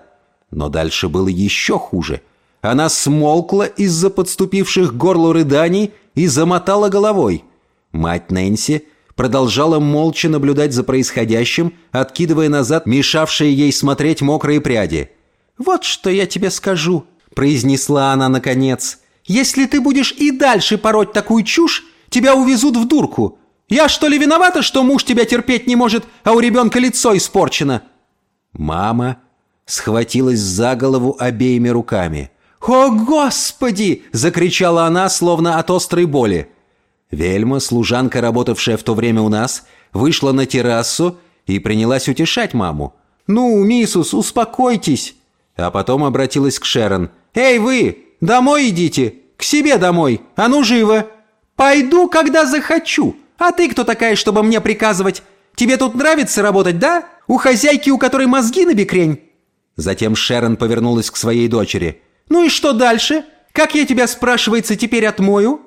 Но дальше было еще хуже. Она смолкла из-за подступивших к горлу рыданий и замотала головой. Мать Нэнси продолжала молча наблюдать за происходящим, откидывая назад мешавшие ей смотреть мокрые пряди. «Вот что я тебе скажу», — произнесла она наконец. Если ты будешь и дальше пороть такую чушь, тебя увезут в дурку. Я что ли виновата, что муж тебя терпеть не может, а у ребенка лицо испорчено?» Мама схватилась за голову обеими руками. «О, Господи!» – закричала она, словно от острой боли. Вельма, служанка, работавшая в то время у нас, вышла на террасу и принялась утешать маму. «Ну, миссус, успокойтесь!» А потом обратилась к Шерон. «Эй, вы! Домой идите! К себе домой! А ну живо! Пойду, когда захочу! А ты кто такая, чтобы мне приказывать? Тебе тут нравится работать, да? У хозяйки, у которой мозги на бекрень?» Затем Шерон повернулась к своей дочери. «Ну и что дальше? Как я тебя, спрашивается, теперь отмою?»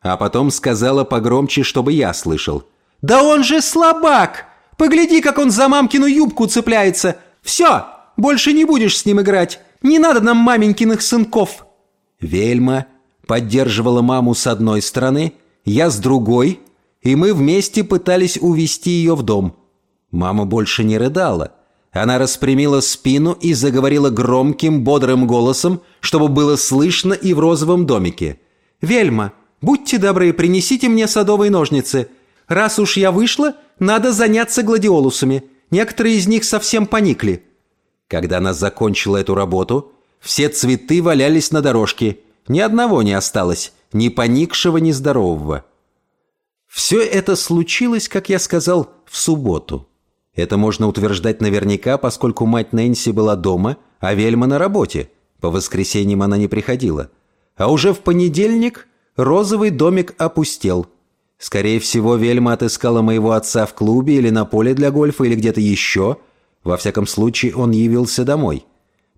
А потом сказала погромче, чтобы я слышал. «Да он же слабак! Погляди, как он за мамкину юбку цепляется! Все, больше не будешь с ним играть! Не надо нам маменькиных сынков!» Вельма поддерживала маму с одной стороны, я с другой, и мы вместе пытались увести ее в дом. Мама больше не рыдала. Она распрямила спину и заговорила громким, бодрым голосом, чтобы было слышно и в розовом домике. «Вельма, будьте добры, принесите мне садовые ножницы. Раз уж я вышла, надо заняться гладиолусами. Некоторые из них совсем поникли». Когда она закончила эту работу, все цветы валялись на дорожке. Ни одного не осталось, ни поникшего, ни здорового. Все это случилось, как я сказал, в субботу. Это можно утверждать наверняка, поскольку мать Нэнси была дома, а Вельма на работе. По воскресеньям она не приходила. А уже в понедельник розовый домик опустел. Скорее всего, Вельма отыскала моего отца в клубе или на поле для гольфа или где-то еще. Во всяком случае, он явился домой.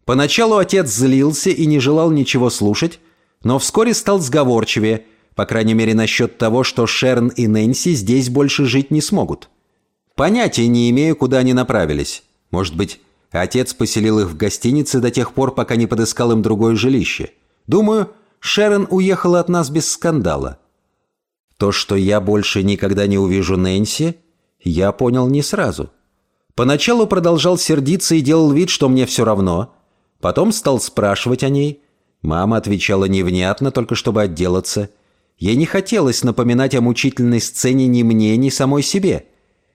Поначалу отец злился и не желал ничего слушать, но вскоре стал сговорчивее, по крайней мере насчет того, что Шерн и Нэнси здесь больше жить не смогут. Понятия не имею, куда они направились. Может быть, отец поселил их в гостинице до тех пор, пока не подыскал им другое жилище. Думаю, Шерон уехала от нас без скандала. То, что я больше никогда не увижу Нэнси, я понял не сразу. Поначалу продолжал сердиться и делал вид, что мне все равно – Потом стал спрашивать о ней. Мама отвечала невнятно, только чтобы отделаться. Ей не хотелось напоминать о мучительной сцене ни мне, ни самой себе.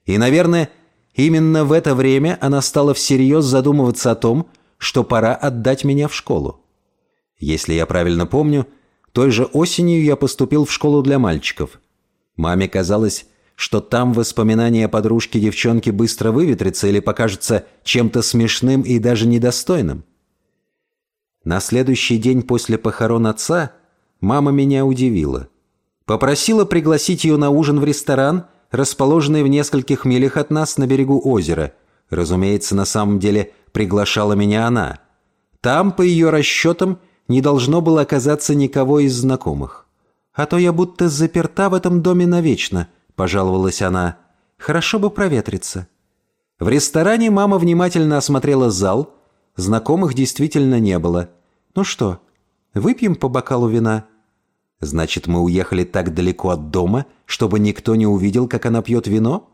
И, наверное, именно в это время она стала всерьез задумываться о том, что пора отдать меня в школу. Если я правильно помню, той же осенью я поступил в школу для мальчиков. Маме казалось, что там воспоминания подружки девчонки быстро выветрятся или покажутся чем-то смешным и даже недостойным. На следующий день после похорон отца мама меня удивила. Попросила пригласить ее на ужин в ресторан, расположенный в нескольких милях от нас на берегу озера. Разумеется, на самом деле приглашала меня она. Там, по ее расчетам, не должно было оказаться никого из знакомых. «А то я будто заперта в этом доме навечно», — пожаловалась она. «Хорошо бы проветриться». В ресторане мама внимательно осмотрела зал. Знакомых действительно не было. «Ну что, выпьем по бокалу вина?» «Значит, мы уехали так далеко от дома, чтобы никто не увидел, как она пьет вино?»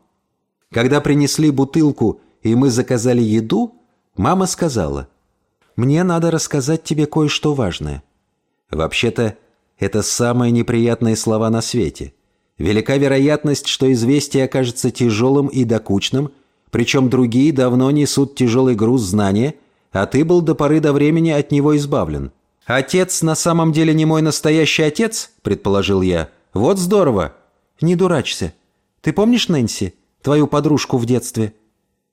Когда принесли бутылку и мы заказали еду, мама сказала, «Мне надо рассказать тебе кое-что важное». Вообще-то, это самые неприятные слова на свете. Велика вероятность, что известие окажется тяжелым и докучным, причем другие давно несут тяжелый груз знания, а ты был до поры до времени от него избавлен. «Отец на самом деле не мой настоящий отец?» – предположил я. «Вот здорово!» «Не дурачься. Ты помнишь Нэнси?» твою подружку в детстве?»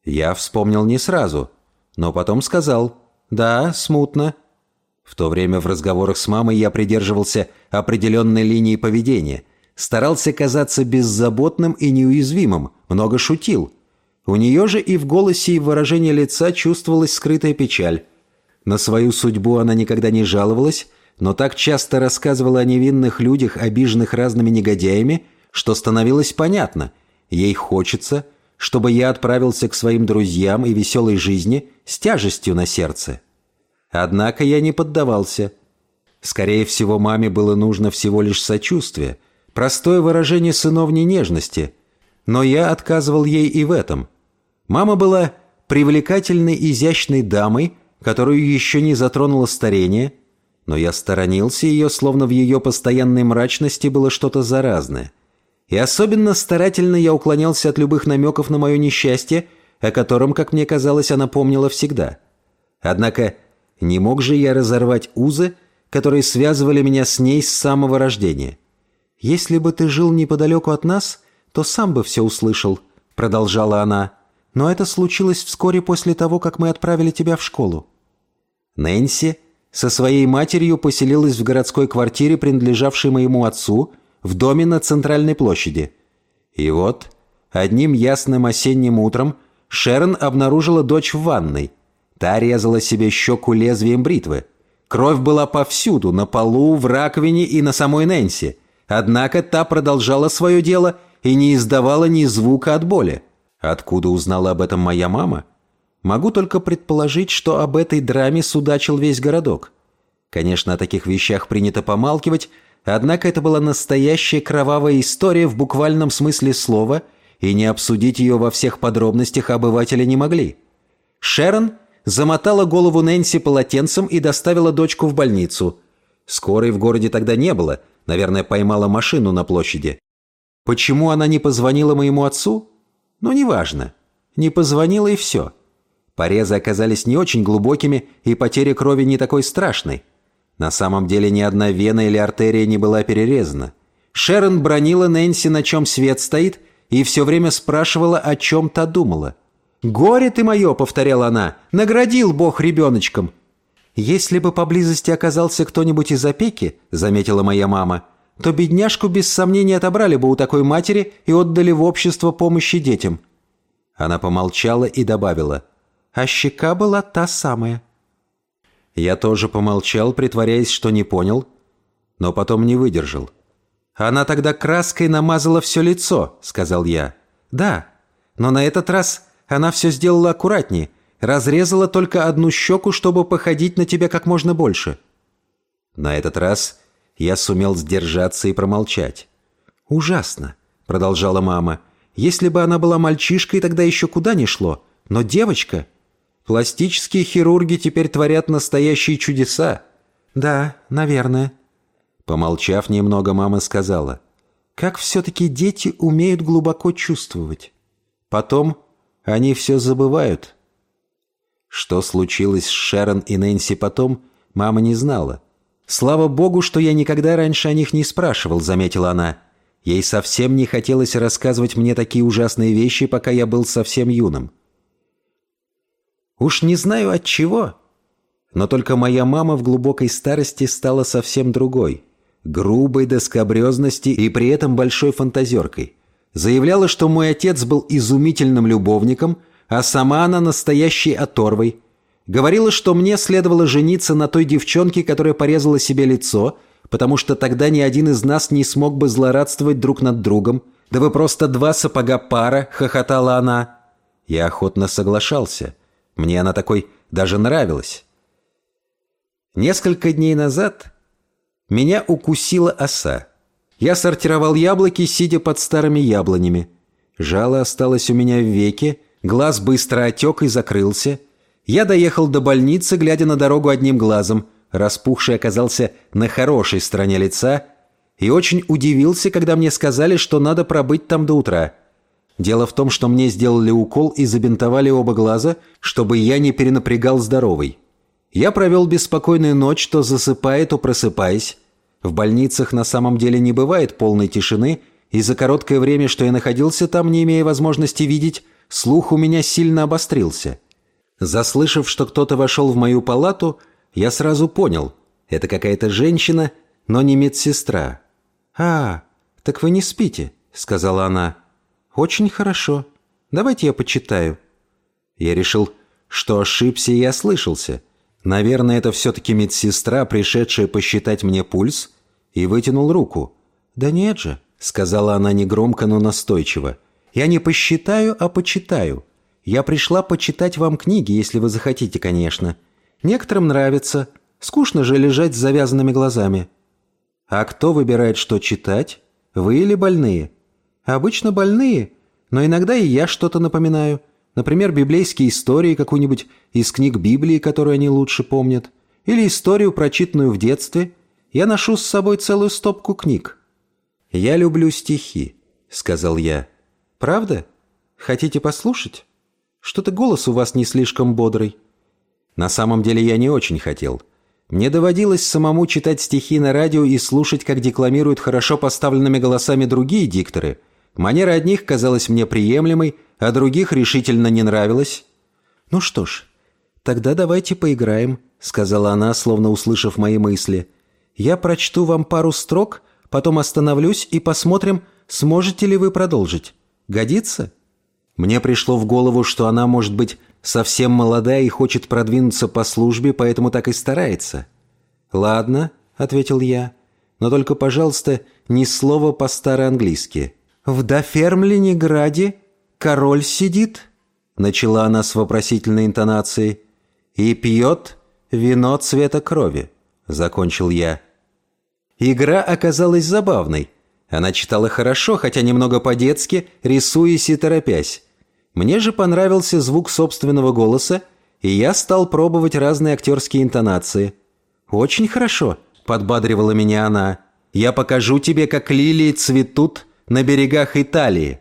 Я вспомнил не сразу, но потом сказал «Да, смутно». В то время в разговорах с мамой я придерживался определенной линии поведения, старался казаться беззаботным и неуязвимым, много шутил. У нее же и в голосе, и в выражении лица чувствовалась скрытая печаль. На свою судьбу она никогда не жаловалась, но так часто рассказывала о невинных людях, обиженных разными негодяями, что становилось понятно – Ей хочется, чтобы я отправился к своим друзьям и веселой жизни с тяжестью на сердце. Однако я не поддавался. Скорее всего, маме было нужно всего лишь сочувствие, простое выражение сыновней нежности. Но я отказывал ей и в этом. Мама была привлекательной, изящной дамой, которую еще не затронуло старение, но я сторонился ее, словно в ее постоянной мрачности было что-то заразное. И особенно старательно я уклонялся от любых намеков на мое несчастье, о котором, как мне казалось, она помнила всегда. Однако не мог же я разорвать узы, которые связывали меня с ней с самого рождения. «Если бы ты жил неподалеку от нас, то сам бы все услышал», — продолжала она. «Но это случилось вскоре после того, как мы отправили тебя в школу». Нэнси со своей матерью поселилась в городской квартире, принадлежавшей моему отцу, в доме на центральной площади. И вот, одним ясным осенним утром Шерон обнаружила дочь в ванной. Та резала себе щеку лезвием бритвы. Кровь была повсюду, на полу, в раковине и на самой Нэнси. Однако та продолжала свое дело и не издавала ни звука от боли. Откуда узнала об этом моя мама? Могу только предположить, что об этой драме судачил весь городок. Конечно, о таких вещах принято помалкивать, Однако это была настоящая кровавая история в буквальном смысле слова, и не обсудить ее во всех подробностях обыватели не могли. Шерон замотала голову Нэнси полотенцем и доставила дочку в больницу. Скорой в городе тогда не было, наверное, поймала машину на площади. Почему она не позвонила моему отцу? Ну, неважно. Не позвонила и все. Порезы оказались не очень глубокими, и потеря крови не такой страшной. На самом деле ни одна вена или артерия не была перерезана. Шерон бронила Нэнси, на чем свет стоит, и все время спрашивала, о чем та думала. «Горе ты мое!» — повторяла она. «Наградил Бог ребеночком!» «Если бы поблизости оказался кто-нибудь из опеки», — заметила моя мама, «то бедняжку без сомнения отобрали бы у такой матери и отдали в общество помощи детям». Она помолчала и добавила, «А щека была та самая». Я тоже помолчал, притворяясь, что не понял, но потом не выдержал. «Она тогда краской намазала все лицо», — сказал я. «Да, но на этот раз она все сделала аккуратнее, разрезала только одну щеку, чтобы походить на тебя как можно больше». На этот раз я сумел сдержаться и промолчать. «Ужасно», — продолжала мама. «Если бы она была мальчишкой, тогда еще куда ни шло. Но девочка...» Пластические хирурги теперь творят настоящие чудеса. Да, наверное. Помолчав немного, мама сказала. Как все-таки дети умеют глубоко чувствовать. Потом они все забывают. Что случилось с Шерон и Нэнси потом, мама не знала. «Слава богу, что я никогда раньше о них не спрашивал», — заметила она. Ей совсем не хотелось рассказывать мне такие ужасные вещи, пока я был совсем юным. Уж не знаю от чего, но только моя мама в глубокой старости стала совсем другой. Грубой до скобрезности и при этом большой фантазеркой. Заявляла, что мой отец был изумительным любовником, а сама она настоящей оторвой. Говорила, что мне следовало жениться на той девчонке, которая порезала себе лицо, потому что тогда ни один из нас не смог бы злорадствовать друг над другом. «Да вы просто два сапога пара», — хохотала она. Я охотно соглашался. Мне она такой даже нравилась. Несколько дней назад меня укусила оса. Я сортировал яблоки, сидя под старыми яблонями. Жало осталось у меня в веке, глаз быстро отек и закрылся. Я доехал до больницы, глядя на дорогу одним глазом. Распухший оказался на хорошей стороне лица и очень удивился, когда мне сказали, что надо пробыть там до утра. Дело в том, что мне сделали укол и забинтовали оба глаза, чтобы я не перенапрягал здоровый. Я провел беспокойную ночь, то засыпая, то просыпаясь. В больницах на самом деле не бывает полной тишины, и за короткое время, что я находился там, не имея возможности видеть, слух у меня сильно обострился. Заслышав, что кто-то вошел в мою палату, я сразу понял – это какая-то женщина, но не медсестра. «А, так вы не спите», – сказала она. «Очень хорошо. Давайте я почитаю». Я решил, что ошибся и ослышался – Наверное, это все-таки медсестра, пришедшая посчитать мне пульс, и вытянул руку. «Да нет же», — сказала она негромко, но настойчиво. «Я не посчитаю, а почитаю. Я пришла почитать вам книги, если вы захотите, конечно. Некоторым нравится. Скучно же лежать с завязанными глазами». «А кто выбирает, что читать? Вы или больные?» «Обычно больные, но иногда и я что-то напоминаю. Например, библейские истории какую-нибудь из книг Библии, которую они лучше помнят, или историю, прочитанную в детстве. Я ношу с собой целую стопку книг. «Я люблю стихи», — сказал я. «Правда? Хотите послушать? Что-то голос у вас не слишком бодрый». На самом деле я не очень хотел. Мне доводилось самому читать стихи на радио и слушать, как декламируют хорошо поставленными голосами другие дикторы. Манера одних казалась мне приемлемой, а других решительно не нравилась. «Ну что ж, тогда давайте поиграем», — сказала она, словно услышав мои мысли. «Я прочту вам пару строк, потом остановлюсь и посмотрим, сможете ли вы продолжить. Годится?» Мне пришло в голову, что она, может быть, совсем молодая и хочет продвинуться по службе, поэтому так и старается. «Ладно», — ответил я, — «но только, пожалуйста, ни слова по-староанглийски». «В Дофермленинграде король сидит?» Начала она с вопросительной интонацией. «И пьет вино цвета крови», — закончил я. Игра оказалась забавной. Она читала хорошо, хотя немного по-детски, рисуясь и торопясь. Мне же понравился звук собственного голоса, и я стал пробовать разные актерские интонации. «Очень хорошо», — подбадривала меня она. «Я покажу тебе, как лилии цветут на берегах Италии».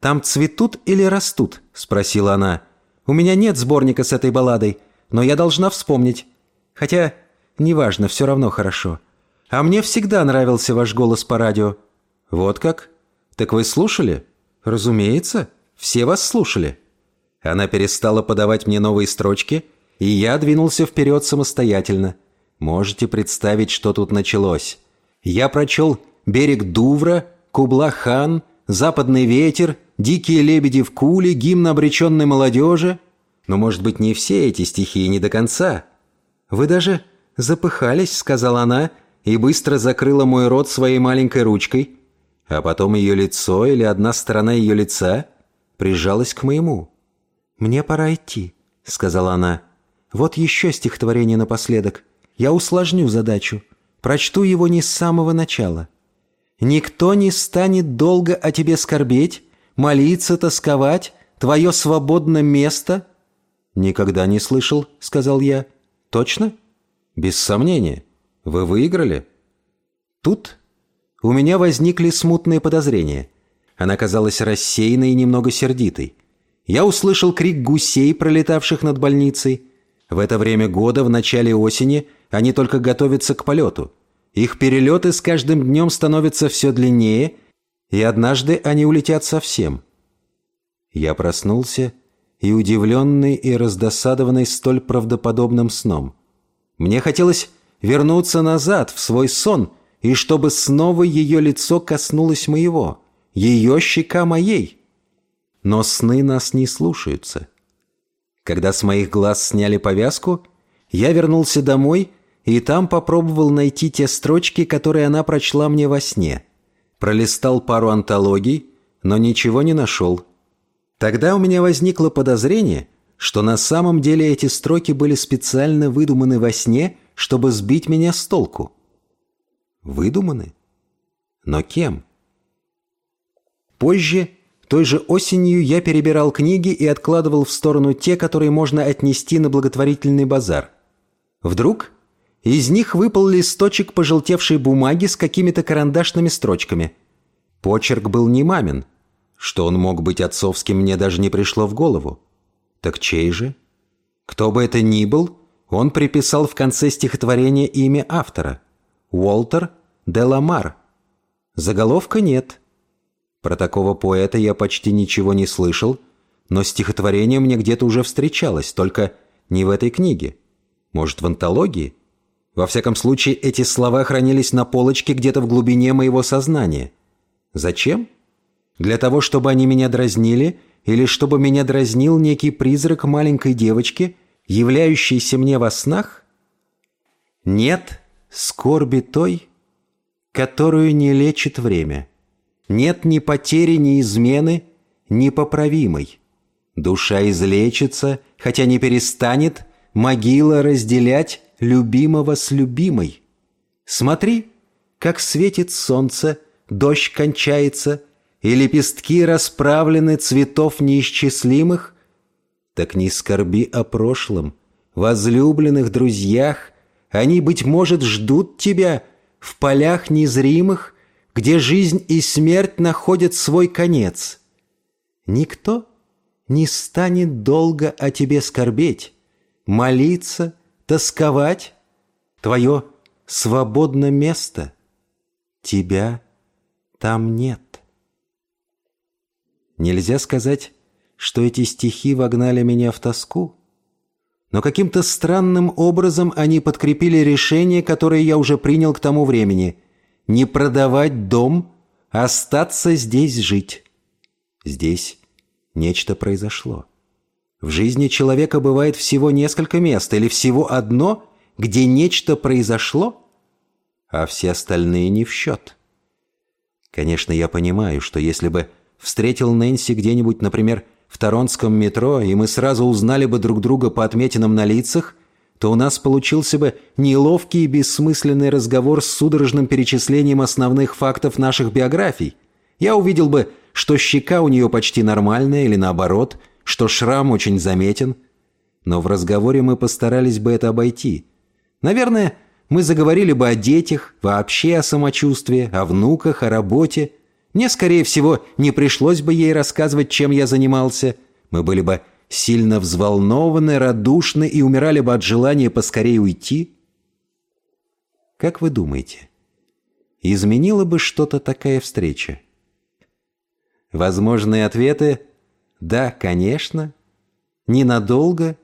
«Там цветут или растут?» – спросила она. «У меня нет сборника с этой балладой, но я должна вспомнить. Хотя, неважно, все равно хорошо. А мне всегда нравился ваш голос по радио». «Вот как? Так вы слушали?» «Разумеется, все вас слушали». Она перестала подавать мне новые строчки, и я двинулся вперед самостоятельно. Можете представить, что тут началось. Я прочел «Берег Дувра», «Кубла-хан», «Западный ветер», «Дикие лебеди в куле», «Гимн обреченной молодежи». Но, может быть, не все эти стихи не до конца. «Вы даже запыхались», — сказала она, и быстро закрыла мой рот своей маленькой ручкой. А потом ее лицо или одна сторона ее лица прижалась к моему. «Мне пора идти», — сказала она. «Вот еще стихотворение напоследок. Я усложню задачу. Прочту его не с самого начала». «Никто не станет долго о тебе скорбеть, молиться, тосковать, твое свободное место?» «Никогда не слышал», — сказал я. «Точно?» «Без сомнения. Вы выиграли?» Тут у меня возникли смутные подозрения. Она казалась рассеянной и немного сердитой. Я услышал крик гусей, пролетавших над больницей. В это время года, в начале осени, они только готовятся к полету. Их перелеты с каждым днем становятся все длиннее — и однажды они улетят совсем. Я проснулся и удивленный и раздосадованный столь правдоподобным сном. Мне хотелось вернуться назад в свой сон, и чтобы снова ее лицо коснулось моего, ее щека моей. Но сны нас не слушаются. Когда с моих глаз сняли повязку, я вернулся домой и там попробовал найти те строчки, которые она прочла мне во сне – Пролистал пару антологий, но ничего не нашел. Тогда у меня возникло подозрение, что на самом деле эти строки были специально выдуманы во сне, чтобы сбить меня с толку. Выдуманы? Но кем? Позже, той же осенью, я перебирал книги и откладывал в сторону те, которые можно отнести на благотворительный базар. Вдруг из них выпал листочек пожелтевшей бумаги с какими-то карандашными строчками. Почерк был не мамин. Что он мог быть отцовским, мне даже не пришло в голову. Так чей же? Кто бы это ни был, он приписал в конце стихотворения имя автора. Уолтер де Ламар. Заголовка нет. Про такого поэта я почти ничего не слышал, но стихотворение мне где-то уже встречалось, только не в этой книге. Может, в антологии? Во всяком случае, эти слова хранились на полочке где-то в глубине моего сознания. Зачем? Для того, чтобы они меня дразнили, или чтобы меня дразнил некий призрак маленькой девочки, являющийся мне во снах? Нет скорби той, которую не лечит время. Нет ни потери, ни измены, непоправимой. Душа излечится, хотя не перестанет могила разделять любимого с любимой. Смотри, как светит солнце, дождь кончается, и лепестки расправлены цветов неисчислимых. Так не скорби о прошлом, возлюбленных друзьях, они, быть может, ждут тебя в полях незримых, где жизнь и смерть находят свой конец. Никто не станет долго о тебе скорбеть, молиться, тосковать. Твое свободно место. Тебя там нет. Нельзя сказать, что эти стихи вогнали меня в тоску, но каким-то странным образом они подкрепили решение, которое я уже принял к тому времени – не продавать дом, остаться здесь жить. Здесь нечто произошло. В жизни человека бывает всего несколько мест или всего одно, где нечто произошло, а все остальные не в счет. Конечно, я понимаю, что если бы встретил Нэнси где-нибудь, например, в Торонском метро, и мы сразу узнали бы друг друга по отметинам на лицах, то у нас получился бы неловкий и бессмысленный разговор с судорожным перечислением основных фактов наших биографий. Я увидел бы, что щека у нее почти нормальная или наоборот – что шрам очень заметен, но в разговоре мы постарались бы это обойти. Наверное, мы заговорили бы о детях, вообще о самочувствии, о внуках, о работе. Мне, скорее всего, не пришлось бы ей рассказывать, чем я занимался. Мы были бы сильно взволнованы, радушны и умирали бы от желания поскорее уйти. Как вы думаете, изменила бы что-то такая встреча? Возможные ответы да, конечно. Ненадолго.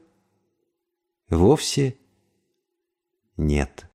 Вовсе нет.